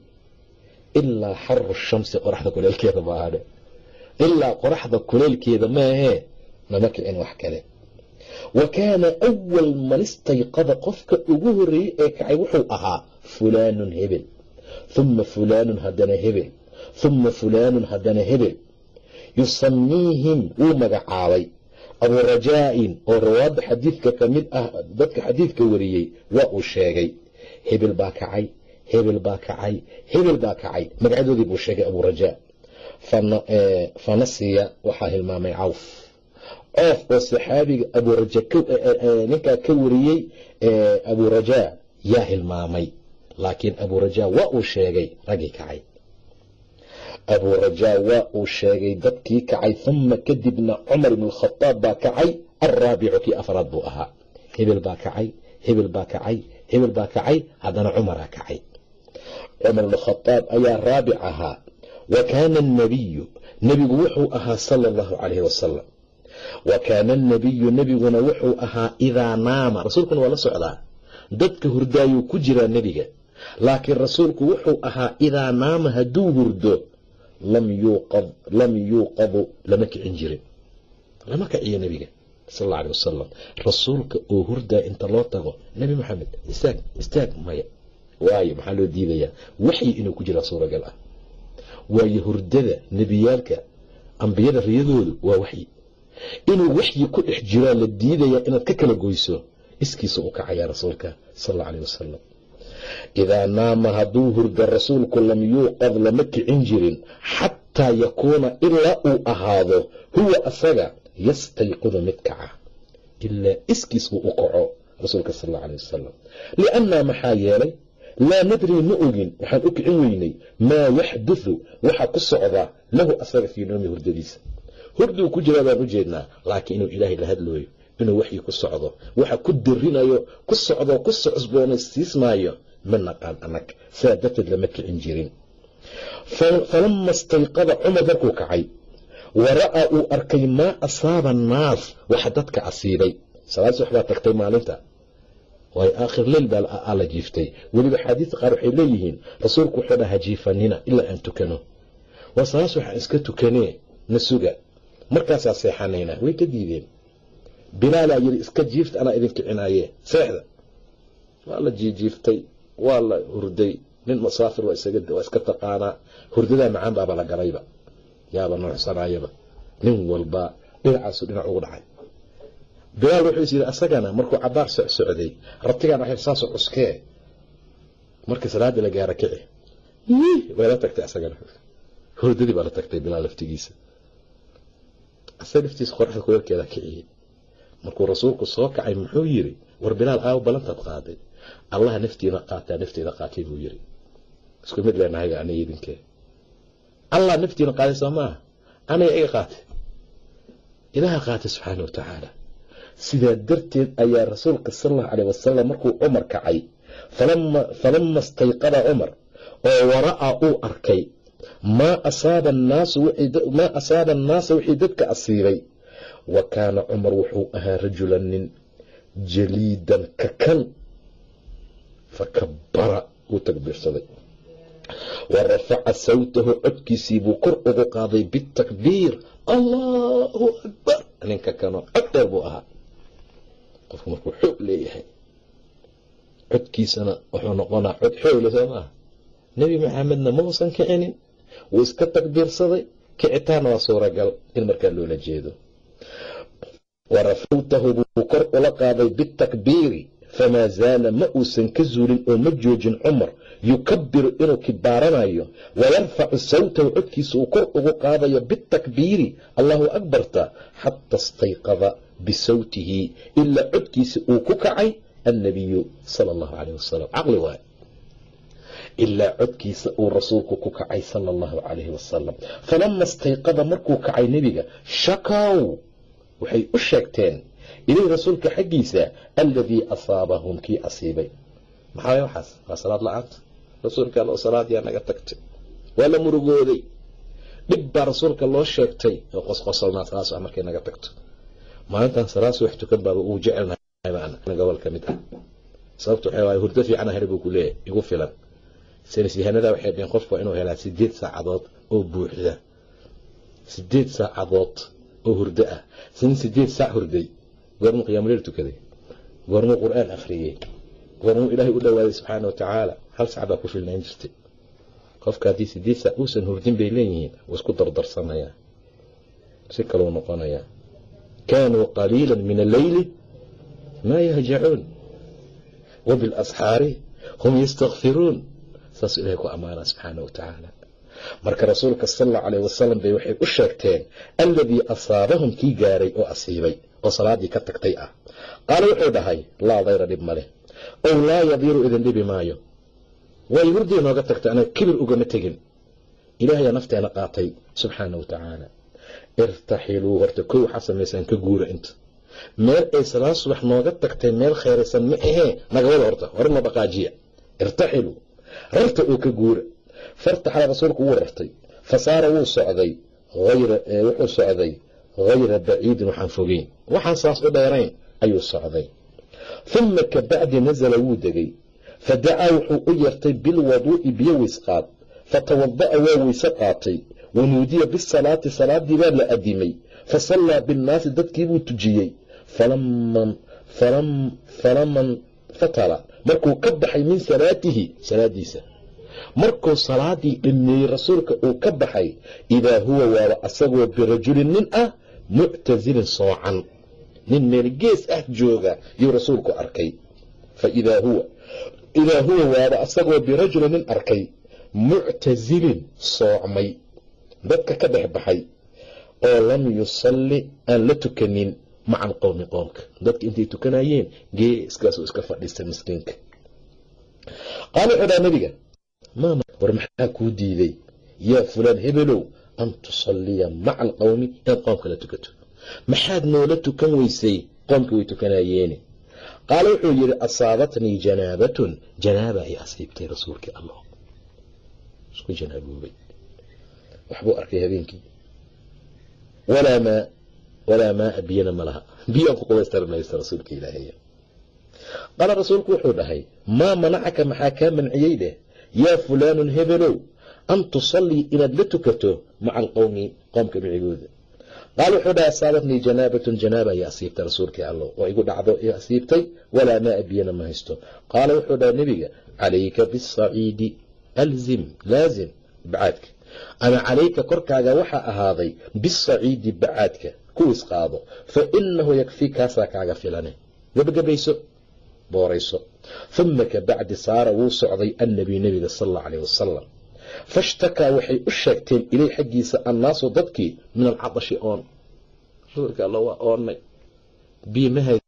Ilaa xaru shamsi qoraxda kuleelkeeda maahane ilaa qoraxda kuleelkeeda maahee nama kicin wax kale. Wa kaana awal man istayqada qofka ugu horeeyey ee kacay wuxuu ahaa fulaanun hebel. Huma fulaanun haddana hebel. Huma fulaanun haddana hebel. Yusamiihim wuu magacaabay abuu rajaa'in oo rawaadda xadiidka ka mid ah dadka xadiidka wariyey waa uu sheegay hebel baa kacay hebel baa kacay hebel baa kacay. Magacyadoodii buu sheegay abuu rajaa. Fanasiya waxaa hilmaamay cawf. Coof oo saxaabiga aburaja ninkaa ka wariyey abuu rajaa yaa hilmaamay. Laakiin abuu rajaa waa uu sheegay raggii kacay abuu rajaa waa uu sheegay dadkii kacay huma kadibna cumar ibn khadaab baa kacay alraabicu kii afraad buu ahaa. Hebel baa kacay hebel baa kacay hebel baa kacay haddana cumaraa kacay. Cumar ibn khadaab ayaa raabic ahaa. Wa kaana anabiyu nebigu wuxuu ahaa sala allahu calayhi wasalam wa kaana anabiyu nebiguna wuxuu ahaa idaa naama. Rasuulkuna waa la socdaa. Dadka hurdaayuu ku jiraa nebiga. Laakiin rasuulku wuxuu ahaa idaa naama hadduu hurdo lam yuuqadu lama kicin jirin. Lama kiciyo nebiga sal alla alay wasalam rasuulka oo hurdaa inta loo tago nebi maxamed istaag istaag maya. Waayo maxaa loo diidayaa? Waxyi inuu ku jiraa suuragal ah. Waayo hurdada nebiyaalka ambiyada riyadoodu waa waxyi. Inuu waxyi ku dhex jiraa la diidayaa inaad ka kala goyso iskiisa u kacayaa rasuulka sal alla alay wasalam idaa naama hadduu hurdo rasuulku lam yuuqad lama kicin jirin xataa yakuuna ilaa uu ahaado huwa asaga yastayqidu mid kaca. Ilaa iskiis uu u kaco rasuulka sal alla alay wasalam liannaa maxaa yeelay laa nadrii ma ogin waxaan u kicin weynay maa yaxduthu waxa ku socda lahu asaga fii noomi hurdadiisa. Hurduu ku jiraa baan u laakiin inuu ilaahay la hadlooyo inuu waxyi ku socdo waxa ku darinayo ku socdo ku socosboonaysiismaayo ma anag. Sidaa darteed lama kicin jirin. Falama istayqada cumar markuu kacay wa ra'aa uu arkay maa asaaba annaas waxa dadka asiibay. Salaadis waxbaa tagtay maalinta. Waayo aakhir leyl baa la jiiftay. Weliba xaadiista qaar waxay leeyihiin rasuulku wuxuu dhaha jiifanina ilaa aan tukano. Waa salaas waxaan iska tukanee na markaasaa seexanaynaa way ka diideen. Bilaalaa yidhi iska jiifta anaa idin kicinaye seexda. Waa la jiijiiftay waa la hurday. Nin musaafir waa iska taqaanaa. Hurdadaa macaan baaba la galayba. Yaaba nuuxsanaayaba nin walba dhinacaasu dhinac ugu dhacay. Bilaal wuxuu is yidhi asagana markuu cabaar socsocday rabtigaan waxay saasoo cuskee. Markii salaada la gaara kici. Way la tagtay asagana. Hurdadii baa la tagtay bilaal laftigiisa. Asaga laftiisa qoraxda kuleelkeeda kiciyey. Markuu rasuulku soo kacay muxuu yidhi war bilaal aawo ballantaad qaaday allaha naftiina qaataa nafteeda qaatay buu yidhi isku mid leenahaga aniga idinkee allah naftiina qaaday soo maaha iga qaatay ilaaha qaatay subxaana wa tacaala. Sidaa darteed ayaa rasuulka sal allahu caleyh wasalam markuu cumar kacay falama istayqada cumar oo wara'aa uu arkay maa asaaba annaasa wixii dadka asiibay. Wa kaana cumar wuxuu ahaa rajulan nin jaliidan kakan fakabara wuu takbiirsaday wa rafaca sawtahu codkiisii buu kor ugu qaaday bitakbiir allahu akbar nin kakanoo cod dheer buu ahaa qofku markuu xoog leeyahay codkiisana wuxuu noqonaa cod xoole soo nebi maxamedna ma uusan kicinin wuu iska takbiirsaday kicitaanna waa suuragal in markaa loola jeedo warafawtahu buu kor ula qaaday bitakbiiri famaa zaala ma uusan ka zuulin oo ma joojin cumar yukabiru inuu kibaaranayo wayarfacu sawtahu codkiisa uu kor ugu qaadayo bitakbiiri allahu akbarta xata istayqada bisawtihi ilaa codkiisa uu ku kacay annabiyu sala allahu calayh wasalam caqli waay ilaa codkiisa uu rasuulku ku kacay sala allahu calayhi wasalam falama istayqada markuu kacay nebiga shakaw waxay u sheegteen ilay rasuulka xaggiisa alladii asaabahum kii asiibay. Maxaa waxaas? Waa salaad la'aanta. Rasuulka alla salaadiyaa naga tagtay. Waa la murugooday. Dhib baa rasuulka loo sheegtay. Oo qosqosolnaa salaas ah markay naga tagto. Maalintan salaas wax tukan baaba uu jecelnahay gobol ka mid ah. Sababta waxay waay hurdo fiicana heri buu ku leeyahy igu filan. Saynisyahanada waxay dheheen qofku waa inuu helaa sideed saacadood oo buuxda. Sideed saacadood oo hurdo ah. Sin sideed saac hurday goormuu qiyaamuleyl tukaday. Goormuu qur'aan akhriyey goormuu ilaahay u dhowaaday subxaana wa hal sac baa ku filnayn jirtay. Qofka haddii sideed uusan hurdin bay leeyihiin wuu isku dardarsanayaa si kaluu noqonayaa kaanuu qaliila min alleyli maa yahjacuun. Wa hum yastakfiruun saasuu ilahay ku ammaanaa subxaana wa marka rasuulka sal allau wasalam bay waxay u sheegteen alladii asaabahum kii gaaray oo asiibay oo salaadii ka tagtay ah. Qaala wuxuu dhahay laa dayra dhib maleh ow laa yadiiru idin dhibi maayo. Way hurdii nooga tagtay anaga kibir ugama tegin. Ilaahayaa nafteena qaatay subxaana wa tacaala. Irtaxiluu horta kow waxaa samaysaan ka guura inta. Meel ay salaad subax nooga tagtay meel khayraysan ma ahee. Nagawada horta hore noo dhaqaajiya. Irtaxiluu rarta oo ka guura. Fartaxala rasuulku wuu rartay. Fasaara wuu socday. Wuxuu socday hayra baciidin waxaan fogeyn waxaan saas u dheerayn ayuu socday uma kabacdi nasala wuu degay fadacaa wuxuu u yartay bilwaduu'i biyo weysqaad fatawada'a waa weyse qaatay wanuudiya bisalaati salaadii baa la adimay fasallaa binnaasi dadkiibuu tujiyey falaman fatala markuu ka baxay min salaatihi salaadiisa markuu salaadii dhameeyey rasuulka uu ka baxay idaa huwa waaba asagoo birajulin nin ah muctasilin soocan. Nin meel gees ah jooga yuu rasuulku arkay. Faidaa huwa idaa huwa waaba asagoo birajulin nin arkay muctasilin soocmay. Dadka ka dhex baxay oo lam yusalli aan la tukanin maca alqowmi qoomka. Dadka intay tukanayeen geeskaasuu iska fadhiista miskiinka. Qaala wuxuu dhaha nabiga war maxaa kuu diiday? Yaa fulaan hebelow an tusalliya maca alqowmi inaad qoomka la tukato maxaad noola tukan weysay qoomka way tukanayeene qaala wuxuu yidhi asaabatnii janaabatun janaaba ay asiibtay rasuulkii allah isku janaaboobay waxbuu arkay habeenkii walaa maa walaa maaa biyana ma laha biyo aan ku qubaystarmaysta rasuulka ilaahay qaala rasuulku wuxuu dhahay maa manacaka maxaa kaa manciyey dheh yaa fulaanun hebelow an tusallii inaad la tukato maca alqowmi qoomka micigooda qaal wuxuu dhahay asaabatnii janaabatun janaaba ayaa asiibtay rasuulkii allow oo igu dhacdo i asiibtay walaa maaa biyana ma haysto qaala wuxuu dhahay nebiga calayka bisaciidi alzim laazim bacaadka ama calayka korkaaga waxaa ahaaday bisaciidi bacaadka kuwis qaado fa inahu yakfii kaasaa kaaga filane gebagabayso boorayso uma kabacdi saara wuu socday annabiy fashtakaa waxay u sheegteen ilay xaggiisa annaasu dadkii min alcadashi oon. Rasuulka alla waa oonnay. Biyo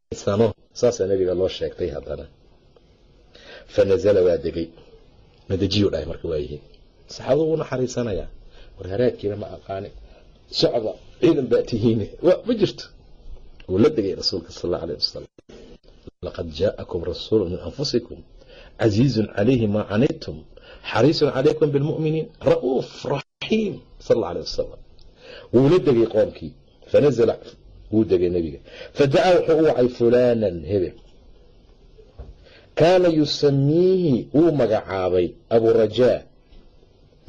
saasaa nebiga loo sheegtay haddana. Fa nazala waa degay. Madajiyu dhahay marka waayihiin saxaabadu wuu naxariisanayaa. War haraadkiina ma aqaani socda ciidan baa tihiine. Ma jirto. Wuu la degay rasuulka sal alla wasalam laqad jaa'akum rasuulu min anfusikum casiizun calayhi maa canidtum xariisun calaykum bilmu'miniin ra'uuf raxiim sal alla alayh wasalam wuu la degay qoomkii fanazala wuu degay nebiga fadacaa wuxuu u wacay fulaanan hebel kaana yusamiihi wuu magacaabay aburajaa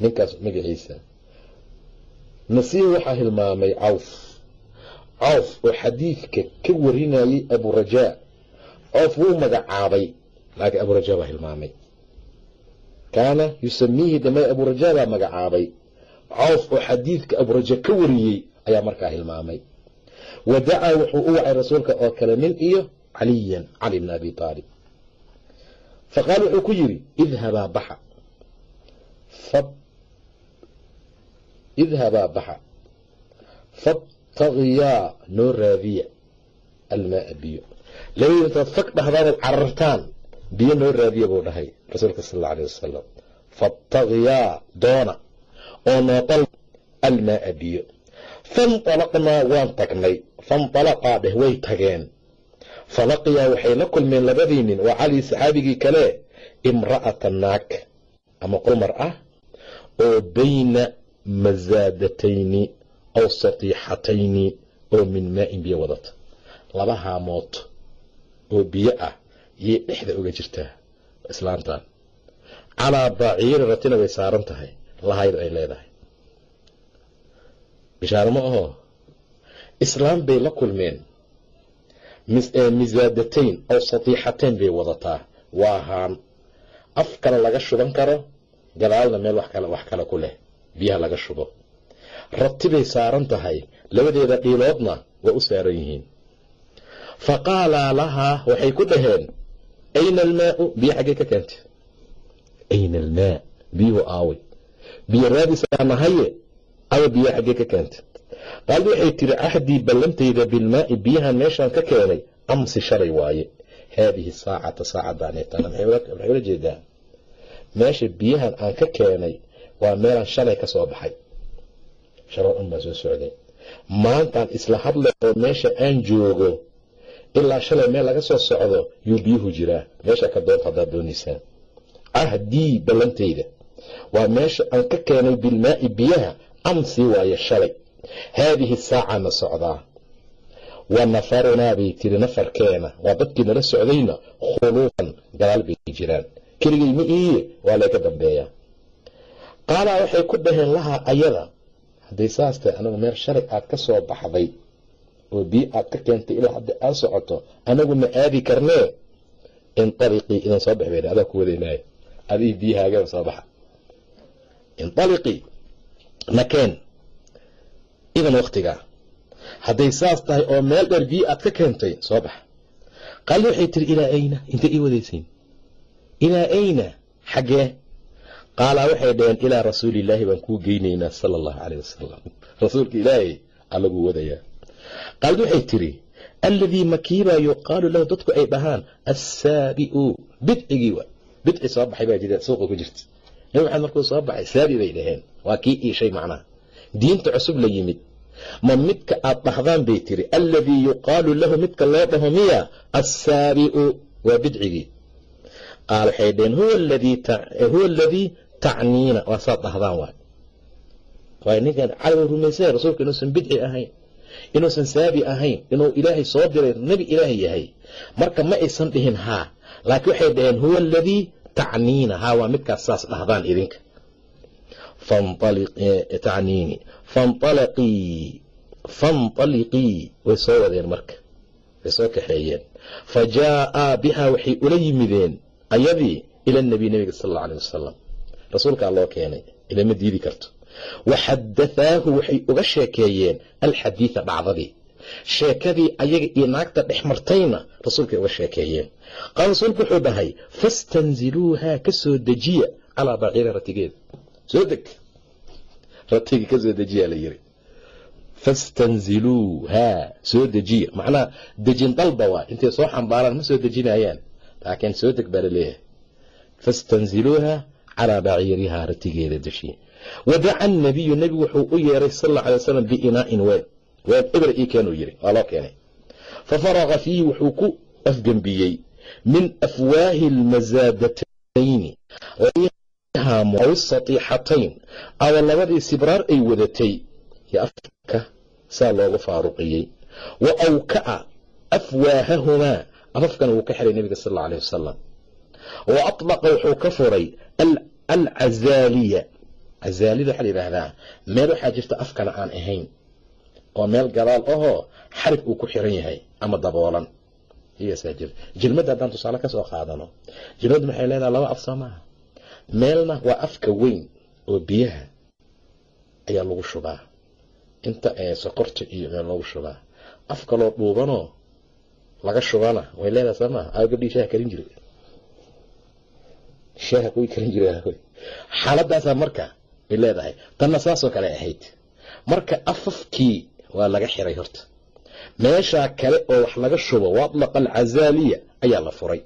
ninkaas magaciisa nasiih waxaa hilmaamay cawf cawf oo xadiidka ka warinayay aburajaa coof wuu magacaabay laakiin aburaja baa hilmaamay kaana yusamiihi damay aburaja baa magacaabay. Cawf oo xadiidka aburaja ka wariyey ayaa markaa hilmaamay. Wa dacaa wuxuu u wacay rasuulka oo kale nin iyo caliyan cali bn abi aalib faqaal wuxuu ku yidhi idhabaa baxa. Idhabaa baxa. Fabtagiyaa noo raadiya almaaa biyo. Labadii intaad fag dhahdaanaad carartaan biyo noo raadiya buu dhahay rasuulka sal alla alay wasalam fabtagiyaa doona oo noodal almaaa biyo fanطalaqnaa waan tagnay. Fanطalaqaa dheh way tageen. Falaqiyaa waxay la kulmeen labadii nin waa cali saxaabigii kale imra'ata naag ama qumar ah oo bayna masaadatayni aw satiixatayni oo min maa'in biyo wadata. Laba haamood oo biyo ah yay dhexda uga jirtaa islaantan calaa baciiri ratina way saaran tahay. Lahaydu ay leedahay. Bishaaro ma aho islaam bay la kulmeen. Misaadatayn aw satiixatayn bay wadataa. Waa haan af kale laga shuban karo gadaalna meel wax kale ku leh. Biyaha laga shubo. Ratibay saaran tahay. Labadeeda dhiiloodna waa u saaran yihiin. Fa qaalaa lahaa waxay ku dhaheen ayna almaau biyo xaggee ka keentay ayna almaa biyuhu aaway biyo raadisaa nahaye awa biyo xaggee ka keentay qaalid waxay tiri cahdii ballantayda bilmaa'i biyahan meeshaan ka keenay amsi shalay waaye haadihi saacata saacadaaneetana maxay ula jeedaa meesha biyahan aan ka keenay waa meelaan shalay ka soo baxay shaloo dhan baa soo socday maantaan isla joogo ilaa shalay meel laga soo socdo yuu biyuhu jiraa. Meesha ka doonta haddaad doonaysaan cahdii ballantayda waa meesha aan ka keenay bilmaa'i biyaha amsi waaye shalay. Haadihi saacana socdaa. Wa nafarunaa bay tiri nafarkeena. Waa dadkii nala socdayna khuluufan gadaal bay jiraan. Keligay ma iiye waa layga dambeeyaa. Qaalaa waxay ku dhaheen lahaa ayada. Hadday saas anagu meel shalay aad ka soo baxday oo biyo aad ka keentay ilaa hadda aad socoto anagu ma aadi karnee inaliqii idan soo bax bayna adaa ku wadaynaayo adii biyahaagaba soo baxa. Inaliqii nakeen idan waktigaa hadday saas tahay oo meel dheer biyo aad ka keentay soo baxa. Qaali waxay tiri ilaa ayna intay ii wadaysiin ilaa ayna xaggee qaalaa waxay dhaheen ilaa rasuulillaahi baan kuu geynaynaa sala allahu caleyh wasalam rasuulka ilaahay aa lagu wadayaa qaalid waxay tiri alladii makiibaa yuqaalu lahu dadku ay dhahaan assaabi'u. Bidcigii bidci soo baxay baa jira suuqa ku jirta. Nabi maxamed markuu soo baxay saabi bay dhaheen. Waa kii iishay macnaha. Diinta cusub la yimid. Ma midka aad dhahdaan bay tiri alladii yuqaalu lahu midka loo dhaho miya assaabi'u. Waa bidcigii. Qaal waxay dhaheen huwa aladii tacniina waa saad dhahdaan waay waay ninkan calaw rumaysay rasuulka inuusan bidci ahayn inuusan saabi ahayn inuu ilaahay soo diray nebi ilaahay yahay. Marka ma aysan dhihin haa laakiin waxay dhaheen huwa aladii tacniina. Haa waa midkaas saas dhahdaan idinka. Tacniini. Fanalaqii fanطaliqii way soo wadeen marka. Way soo kaxeeyeen. Fa jaa'aa bihaa waxay ula yimideen ayadii ila nabiy nebiga sal alla alيh wasalam rasuulkaa loo keenay ilama diidi karto waxadathaahu waxay uga sheekeeyeen alxadiida dhacdadii sheekadii ayaga iyo naagta dhex martayna rasuulkay uga sheekeeyeen qaal rasuulku wuxuu dhahay fastanziluuhaa ka soo dejiya calaa baciiri ratigeeda soo deg ratigii ka soo dejiyaa la yiri fastanziluuhaa soo dejiya macnaha dejin dalba waa intay soo xambaaraan ma soo dejinayaan laakiin soo deg baa la leeyahay fastanziluuha calaa baciirihaa ratigeeda dejiya wadaca anabiyu nebigu wuxuu u yeeray sal alay wasalam biinaa'in weel. Weel eber ii keenuu yiri waa loo keenay. Fa faraqa fiihi wuxuu ku afgembiyey min afwaahi almasaadatayni aw awa labadii sibraar ay wadatay afka saa loogu faaruqiyey. Wa awka'a afwaahahumaa afafkana wuu ka xiray nebiga sal alla wasalam wa aطlaqa wuxuu ka furay alcazaaliya cazaalida waxaa la yidhaahdaa meel waxaa jirta afkana aan ahayn oo meel gadaal ahoo xarig uu ku xiran yahay ama daboolan. Iyaasaa jira jilmadda haddaan tusaale ka soo qaadano jilmadda maxay leedahay laba af soo meelna waa afka weyn oo biyaha ayaa lagu shubaa. Inta sokorta iyo meel loogu shubaa. Af kaloo dhuubanoo laga shubana way leedahay soo aa gabdhii shaaha karin jire. Shaaha kuwii karin jire xaaladaasaa marka way leedahay. Tanna saasoo kale ahayd. Marka afafkii waa laga xiray horta. Meeshaa kale oo wax laga shubo waadlaqa alcazaaliya ayaa la furay.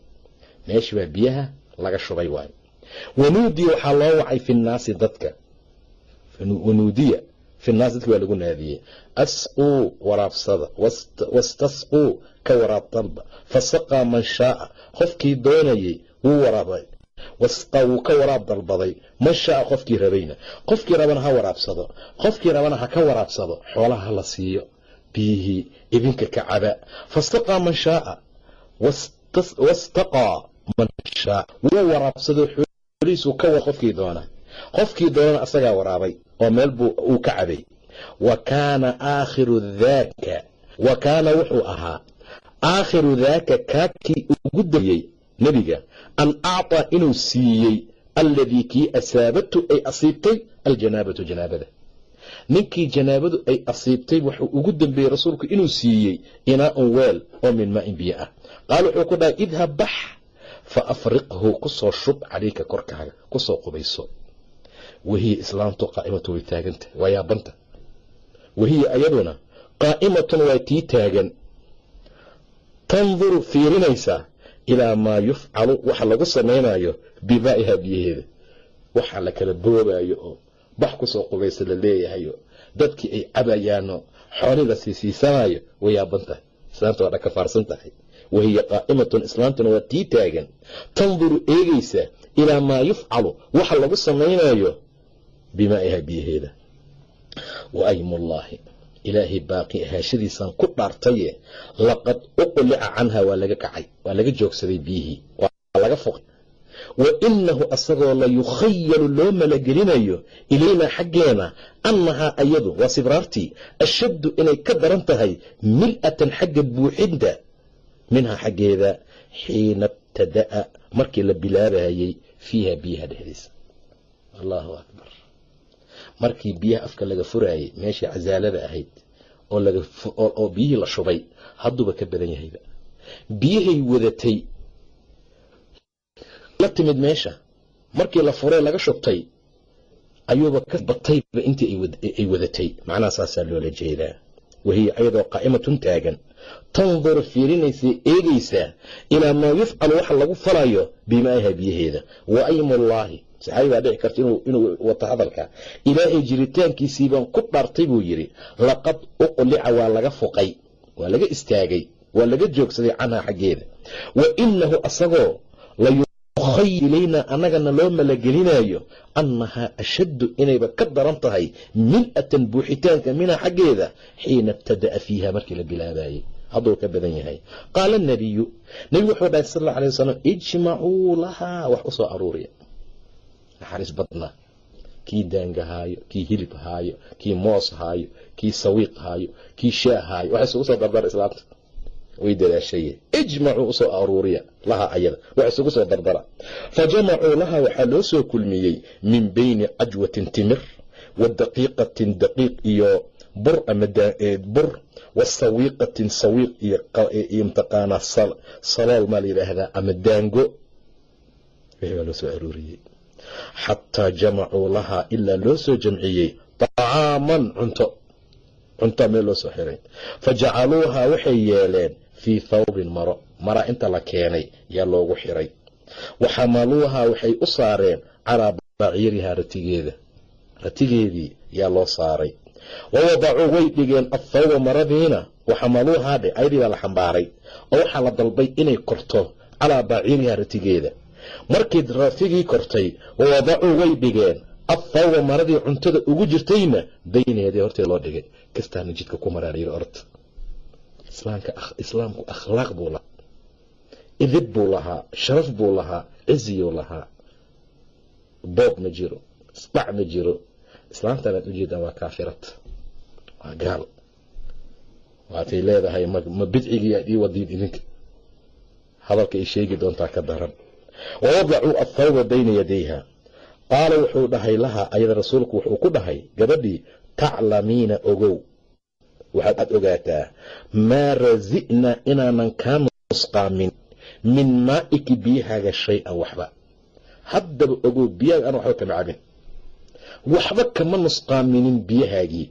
Meeshii baa biyaha laga shubay waayo. Wanuudiya waxaa loo wacay fi nnaasi dadka. Wanuudiya fi nnaasi dadka waa lagu naadiyey. Asquu waraabsada wastasquu ka waraabtanba fasaqaa man shaaa. Qofkii doonayey wuu waraabay wasqa wuu ka waraab dalbaday. Man shaaa qofkii rabayna qofkii rabana ha waraabsado. Qofkii rabana ha ka waraabsado. Xoolaha ha la siiyo. Biyihii idinka ka caba. Fastaqaa man shaaa wastaqaa man shaa. Wuu waraabsado xoolihiisuu ka war qofkii doona. Qofkii doonana asagaa waraabay oo meel buu uu ka cabay. Wa kaana aakhiru daaka wa kaana wuxuu ahaa aakhiru daaka kaakii ugu dambeeyey nebiga an acطaa inuu siiyey alladii kii asaabatu ay asiibtay aljanaabatu janaabada. Ninkii janaabadu ay asiibtay wuxuu ugu dambeeyey rasuulku inuu siiyey inaa-un weel oo min maa in biyo ah. Qaal wuxuu ku dhahay idhab bax fa afriqhu ku soo shub calayka korkaaga ku soo qubayso. Wahiya islaamtu qaa'imatu way taaganta waa yaabanta. Wahiya ayaduna qaa'imatun waa tii taagan. Tanduru fiirinaysaa ilaa maa yufcalu waxa lagu samaynayo bimaa'iha biyaheeda waxa la kala boobayo oo bax ku soo qubaysa la leeyahayo. Dadkii ay cabayaano xoolii la siisiisanayo way yaaban tahay. Islaamta waa dhaka faarsan tahay. Wahiya qaa'imatun islaamtuna waa tii taagan. Tanduru eegaysa ilaa maa yufcalu waxa lagu samaynayo bimaa'iha biyaheeda wa aymullaahi ilaahay baaqi ahaashadiisaan ku dhaartaye laqad uqlica canha waa laga kacay waa laga joogsaday biyihii waa laga foqay wa inahu asagoo la yukhayalu loo malagelinayo ilaynaa xaggeena annahaa ayadu waa sibraartii ashaddu inay ka daran tahay mil'atan xagga buuxinta minhaa xaggeeda xiina ibtada'a markii la bilaabayey fiiha biyaha dhexdiisa. Allahu akbar markii biyaha afka laga furaayey meeshii casaalada ahayd oo biyihii la shubay hadduuba ka badan yahayba biyahay wadatay la timid meesha markii la furay laga shubtay ayuuba ka batayba intii ay wadatay. Macnaha saasaa loola jeedaa. Wahiya ayadoo qaa'imatun taagan. Tanduru fiirinaysay eegaysaa ilaa maa yufcalu waxa lagu falayo bimaa'iha biyaheeda. Wa aymullaahi saxaabi baa dhici karta inuu wato hadalka. Ilaahay jiritaankiisii baan ku dhaartay buu yidhi laqad uqlica waa laga fuqay waa laga istaagay waa laga joogsaday canhaa xaggeeda. Wa inahu asagoo layukhay ilaynaa annagana loo malagelinayo annahaa ashaddu inayba ka daran tahay mil'atan buuxitaanka minhaa xaggeeda xiina ibtada'a fiiha markii la bilaabayey hadduu ka badan yahay. Qaala nabiyu nebigu wuxuu dhahay sal alla alay wasalam ijmacuu lahaa wax u aruuriya naxariis badna kii daanga haayo kii hilib haayo kii moos haayo kii sawiiq haayo kii shaah haayo. Waxay isugu soo dardara islaamta. Way dadaashaye ijmacuu u soo aruuriya laha ayada. Wax isugu soo dardara fa jamacuu waxaa loo soo kulmiyey min bayni cajwatin timir wa daqiiqatin daqiiq iyo bur ama bur wa sawiiqatin sawiiq iyo mtaqaanaa salool maa la yidhaahdaa ama daango. Wixii baa loo soo aruuriyey xataa jamacuu lahaa ilaa loo soo jamciyey. طacaaman cunto cuntoa meel loo soo xiray. Fa jacaluuhaa waxay yeeleen fii thawbin maro mara inta la keenay yaa loogu xiray. Wa xamaluuhaa waxay u saareen calaa baciirihaa ratigeeda. Ratigeedii yaa loo saaray. Wa wadacuu way dhigeen athawba maradiina wa xamaluuhaa dhe ayadii baa la xambaaray. Oo waxaa la dalbay inay korto calaa baciirihaa ratigeeda markii ratigii kortay wawadacuu way dhigeen athawba maradii cuntada ugu jirtayna bayneedii horteed loo dhigay. Kastaana jidka ku maraariyay orta islaamku akhlaaq buu lahaa. Idib buu lahaa sharaf buu lahaa ciziyuu lahaa. Boob ma jiro isbac ma jiro. Islaamtanaad ujeedaan waa kaafirad waa gaal. Waatay leedahay ma bidcigii aad ii wadiid idinka hadalka ay sheegi doontaa ka daran wawadacuu athawba bayna yadayha qaala wuxuu dhahay lahaa ayada rasuulku wuxuu ku dhahay gabadhii taclamiina ogow waxaad ogaataa maa rasi'na inaanan kaa nusqaamin min maa'iki biyahaaga shay-an waxba haddaba ogow biyahaaga ana waxba kama cabin waxba kama nusqaaminin biyahaagii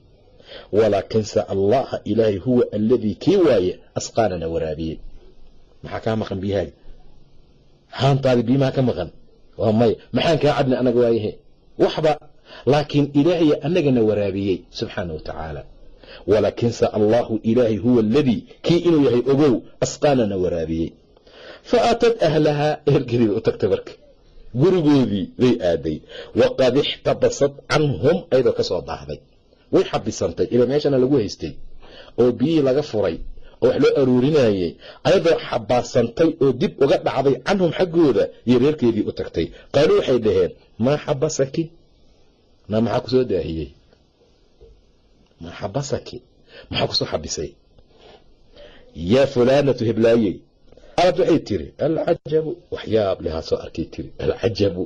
walaakinse allaha ilaahay huwa alladii kii waaye asqaanana waraabiyey maxaa kaa maqan biyahaaga haantaadi biimaha ka maqan. Maya maxaan kaa cabni anaga waayahe waxba laakiin ilaahaya anagana waraabiyey subxaana wa tacaala. Walaakinse allaahu ilaahay huwa aladii kii inuu yahay ogow asqaanana waraabiyey. Fa aatad ahlahaa ehelkeediiba u tagtay marka. Gurigoodii bay aaday. Waqad ixtabasad canhum ayadoo ka soo daahday. Way xabisantay ila meeshana lagu haystay. Oo biyihii laga furay oo wax loo aruurinayey ayadoo xabaasantay oo dib uga dhacday canhum xaggooda iyo reerkeedii u tagtay. Qaaluu waxay dhaheen maa xabasaki? Na maxaa ku soo daahiyey? Maa xabasaki? Maxaa ku soo xabisay? Yaa fulaanatu heblaayey aad waxay tiri alcajabu waxyaab lehaa soo arkay tiri alcajabu.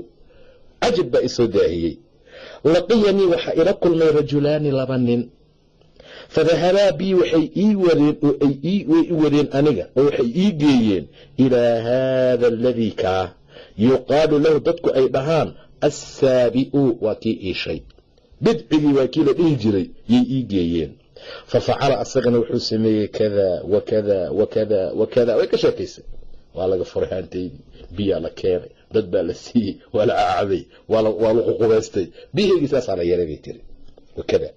Cajab baa isoo daahiyey. Laqiyanii waxaa ila kulmay rajulaani laba nin fadahabaa bii waxay ii wadeen oo ay way i wadeen aniga oo waxay ii geeyeen ilaa haada aladii kaa yuqaalu lahu dadku ay dhahaan assaabi'u waa kii iishay bidcigii waa kii la dhihi jiray yay ii geeyeen. Fa facala asagana wuxuu sameeyey kada wakada wakada wakada way ka sheekaysay. Waa laga furay haantaydii biyaa la keenay dad baa la siiyey waa la acabay waa la ququbaystay biyahaygii saasaa la yeelay bay tiri wakada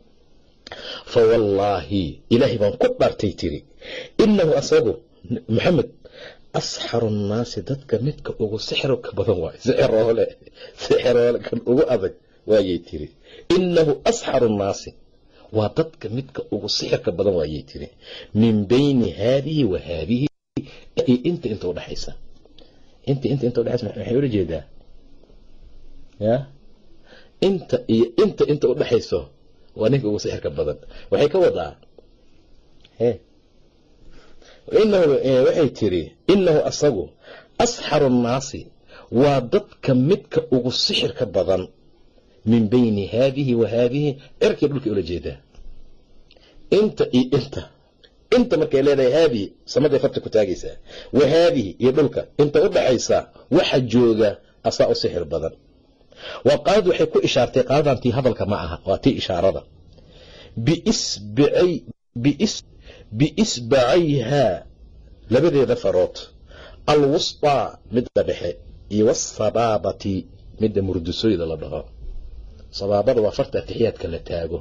fa wallaahi ilaahay baan ku dhaartay tiri inahu asagu maxamed asxaru nnaasi dadka midka ugu sixirka badan waay sixiroole sixiroole kan ugu adag waayay tiri inahu asxaru nnaasi waa dadka midka ugu sixirka badan waayay tiri min bayni haadihi wa haadihi iyo inta inta udhexaysa inta inta inta udhexaysa maxay ula jeedaa ya inta iyo inta inta udhexayso waa ninka ugu sixirka badan. Waxay ka wadaa waxay tiri inahu asagu asxaru nnaasi waa dadka midka ugu sixirka badan min bayni haadihi wa haadihi. Cirkii dhulka ula jeedaa inta iyo inta. Inta markay leedahay haadihi samaday farta ku taagaysaa wa haadihi iyo dhulka. Inta u dhaxaysa waxa jooga asaa u sixir badan waa qaalad waxay ku ishaartay qaaladan tii hadalka ma aha waa tii ishaarada. Biisbacayhaa labadeeda farood. Alwusطaa midda dhexe iyo wasabaabati midda murdusooyda la dhaho. Sabaabada waa farta atixiyaadka la taago.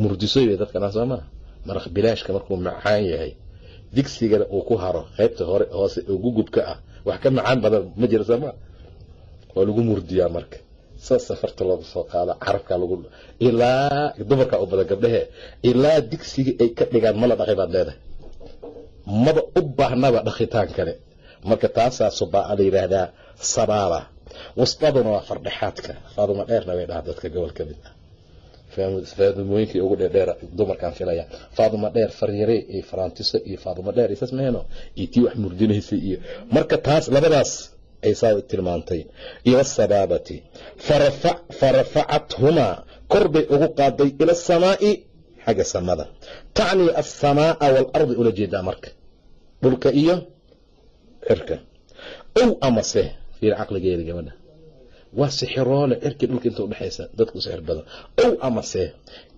Murdisooy bay dadkana soo maa maraq bilaashka markuu macaan yahay digsigana uu ku haro qaybta hore hoose oo gugubka ah. Wax ka macaan badan ma jira soo maa waa lagu murdiyaa marka saasa farta looga soo qaada carabka lagu ilaa dumarka u badan ilaa digsiga ay ka dhigaan mala dhaqay baad leedahay. Maba u baahnaba dhaqitaan kale. Marka taasaa subaa'a la yidhaahdaa sabaaba. Wasdaduna waa fardhexaadka. Faaduma dheerna bay dhaha dadka gobol ka ah. Faadumooyinkii ugu dheerdheer dumarkaan filaya faaduma dheer faryare iyo farantiso iyo faaduma dheer isaas iyo tii wax murdinaysay iyo marka taas labadaas ay saa tilmaantay. Iyo wasabaabati farafacathumaa kor bay ugu qaaday ila asamaa'i xagga samada. Tacnii alsamaa'a waalardi ula jeedaa marka. Dhulka iyo cirka. Ow amase fiir caqligeeda gabadha waa sixiroole cirkii dhulka inta udhexaysa dadku sixir badan. Ow amase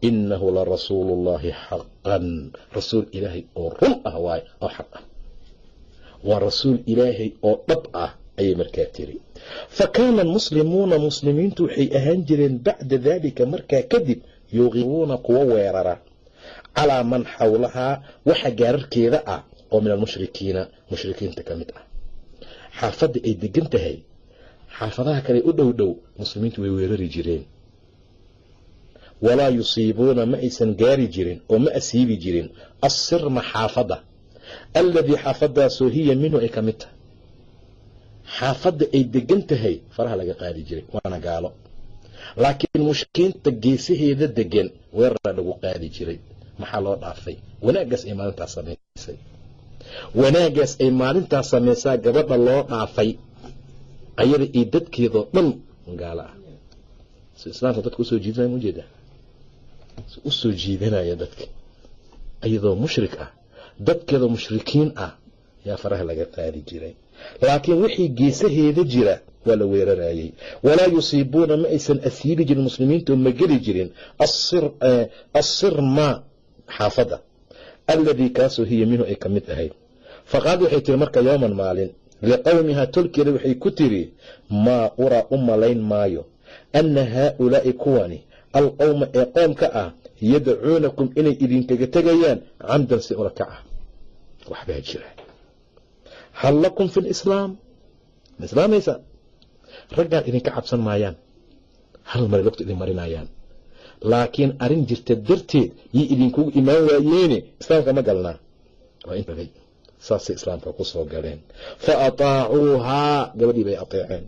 inahu la rasuulu llahi xaqan. Rasuul ilaahay oo run ah waay oo xaq ah. Waa rasuul ilaahay oo dhab ah ayay markaa tiri. Fa kaana almuslimuuna muslimiintu waxay ahaan jireen bacda daalika markaa kadib yuqibuuna kuwa weerara calaa man xawlahaa waxa gaararkeeda ah oo min almushrikiina mushrikiinta ka mid ah. Xaafadda ay degan tahay xaafadaha kale u dhow dhow muslimiintu way weerari jireen. Walaa yusiibuuna ma aysan gaari jirin oo ma asiibi jirin. Assirma xaafadda alladii xaafadaasoo hiya minhu ay ka mid tahay xaafadda ay degan tahay faraha laga qaadi jiray waana gaalo. Laakiin mushrikiinta geesaheeda degan weerara lagu qaadi jiray maxaa loo dhaafay wanaaggaas ay maalintaas samaysay wanaagaas ay maalintaas samaysaa gabadha loo dhaafay ayada iyo dadkeedoo dhan gaalo ah. Si islaamka dadka u soo jiidanaya mujeeda u soo jiidanaya dadka. Iyadoo mushrik ah dadkeedoo mushrikiin ah yaa faraha laga qaadi jiray laakiin wixii geesaheeda jira waa la weerarayey walaa yusiibuuna ma aysan asiibi jirin muslimiinta oo ma geli jirin. Assirma xaafadda. Alladii kaasoo hiya minhu ay ka mid ahayd. Faqaad waxay tiri marka yowman maalin liqowmihaa tolkeeda waxay ku tiri maa uraa u malayn maayo. Anna haaulaa'i kuwani alqowma ee qoomka ah yadacuunakum inay idinkaga tegayaan camdan si ula kaca waxbaa jira hal lakum fi lislaam ma islaamaysaa raggaan idinka cabsan maayaan hal maray logta idin marinayaan laakiin arrin jirta darteed yay idinkugu imaan waayeene islaamka ma galnaa waa intaday saasay islaamka ku soo galeen fa ataacuuhaa gabadhii bay ateeceen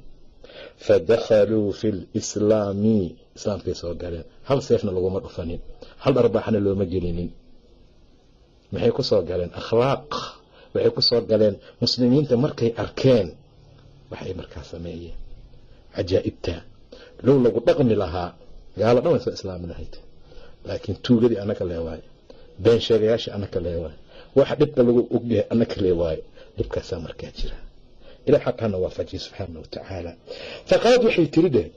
fa dakhaluu fi lislaami islaamkay soo galeen hal seefna laguma dhufanin hal dharbaaxna looma gelinin maxay ku soo galeen akhlaaq waxay ku soo galeen muslimiinta markay arkeen. Waxay markaa sameeyeen cajaa'ibta. Low lagu dhaqmi lahaa. Gaalo dhan way soo islaami lahayd. Laakiin tuugadii annaka lee waayo been sheegayaashii annaka lee waayo waxa dhibka lagu ogyahay annaka lee waayo dhibkaasaa markaa jira. Ilaah xaqana waafajiye subxaana wa tacaala waxay tiri dheh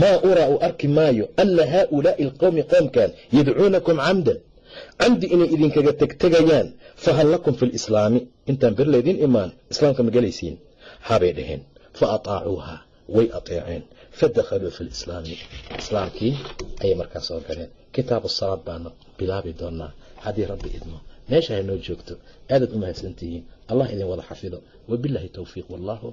maa uraa u arki maayo ana haaulaa'i alqowmi qoomkan yadcuunakum camdan camdi inay idinkaga tegtegayaan fahal lakum fi lislaami intaan ber laydin imaan islaamka ma gelaysiin. Habay dhaheen fa ataacuuha way ateeceen. Fadakhaluu fi lislaami islaamkii ayay markaa soo galeen. Kitaabu salaad baanu bilaabi doonaa. Haddii rabbi idmo meesha haynoo joogto aadaad u mahadsantihiin. Allah idin wada xafido. Wabilaahi towfiiq wallahu